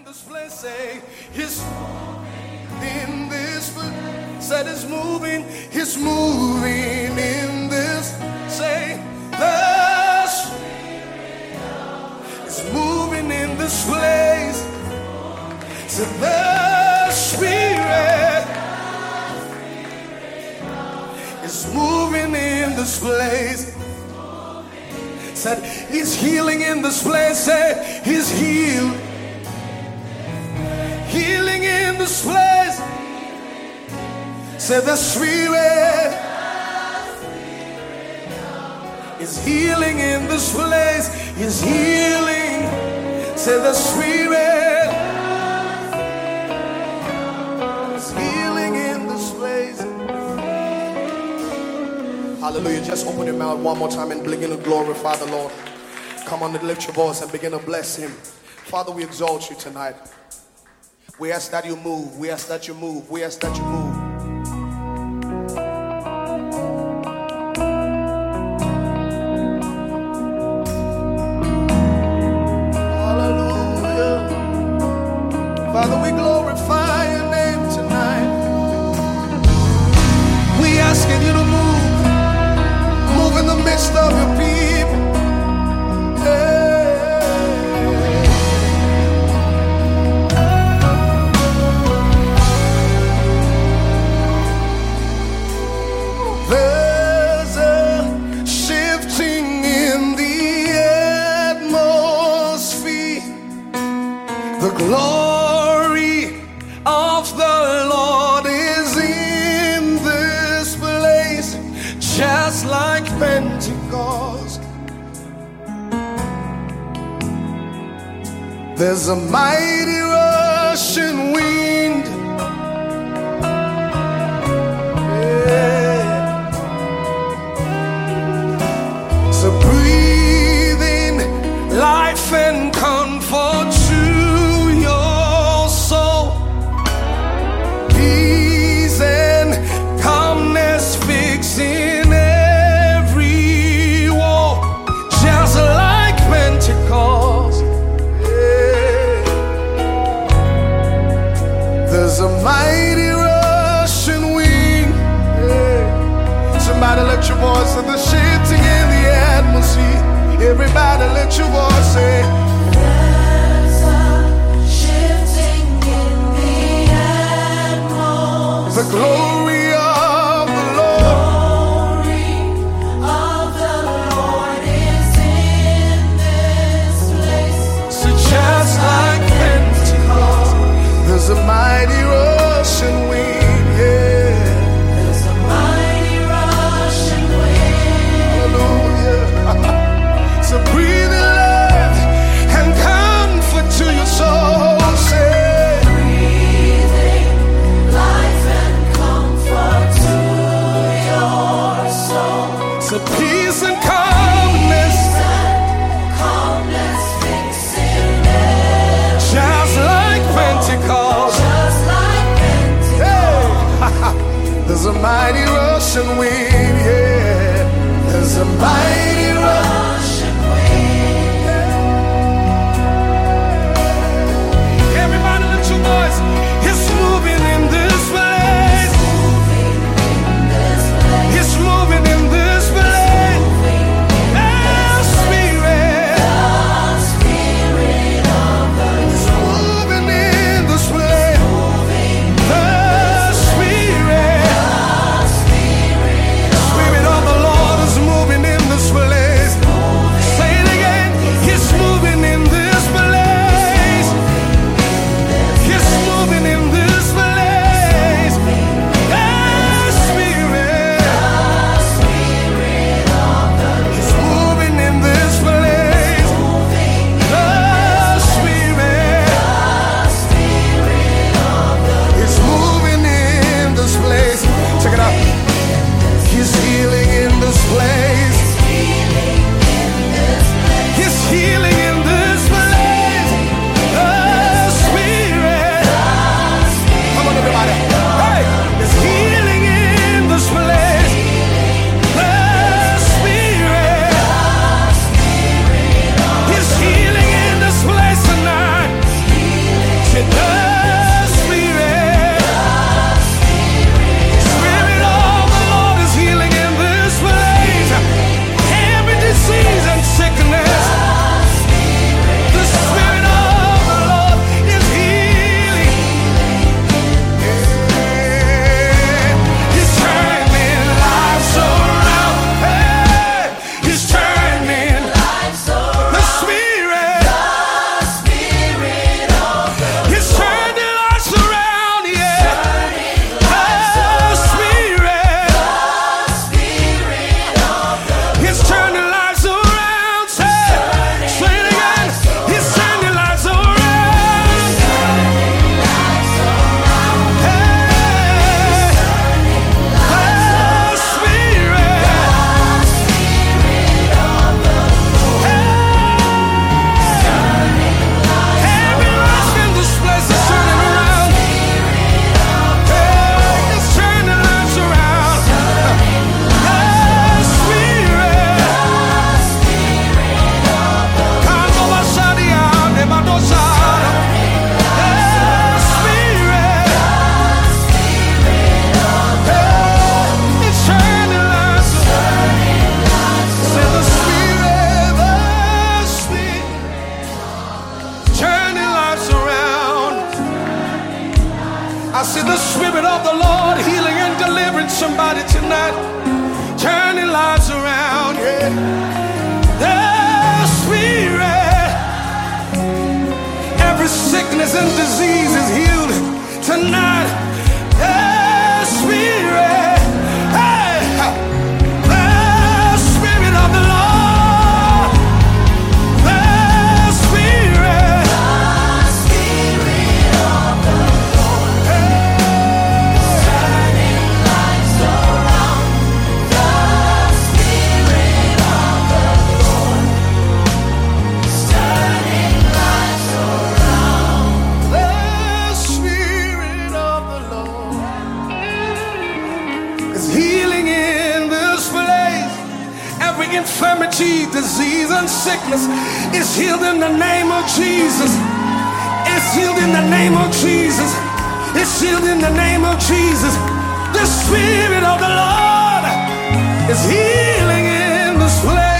in this place. Say, He's in this place. Said He's moving. He's moving in this. Say, the Spirit is moving in this place. Say, the Spirit is moving in this place. Said he's healing in this place. Say he's. Healing this place. Say the spirit is healing in this place. Is healing. Say the spirit is healing in this place. Hallelujah. Just open your mouth one more time and begin to glorify the Lord. Come on and lift your voice and begin to bless Him. Father, we exalt you tonight. We ask that you move. We ask that you move. We ask that you move. Hallelujah. Father, we The glory of the Lord is in this place, just like Pentecost. There's a mighty rushing wind. Yeah. So breathe in life and comfort Everybody let your voice say, rushing wind, yeah. There's a mighty the Spirit of the Lord healing and delivering somebody tonight, turning lives around. Yeah. Sickness is healed in the name of Jesus. It's healed in the name of Jesus. It's healed in the name of Jesus. The Spirit of the Lord is healing in this place.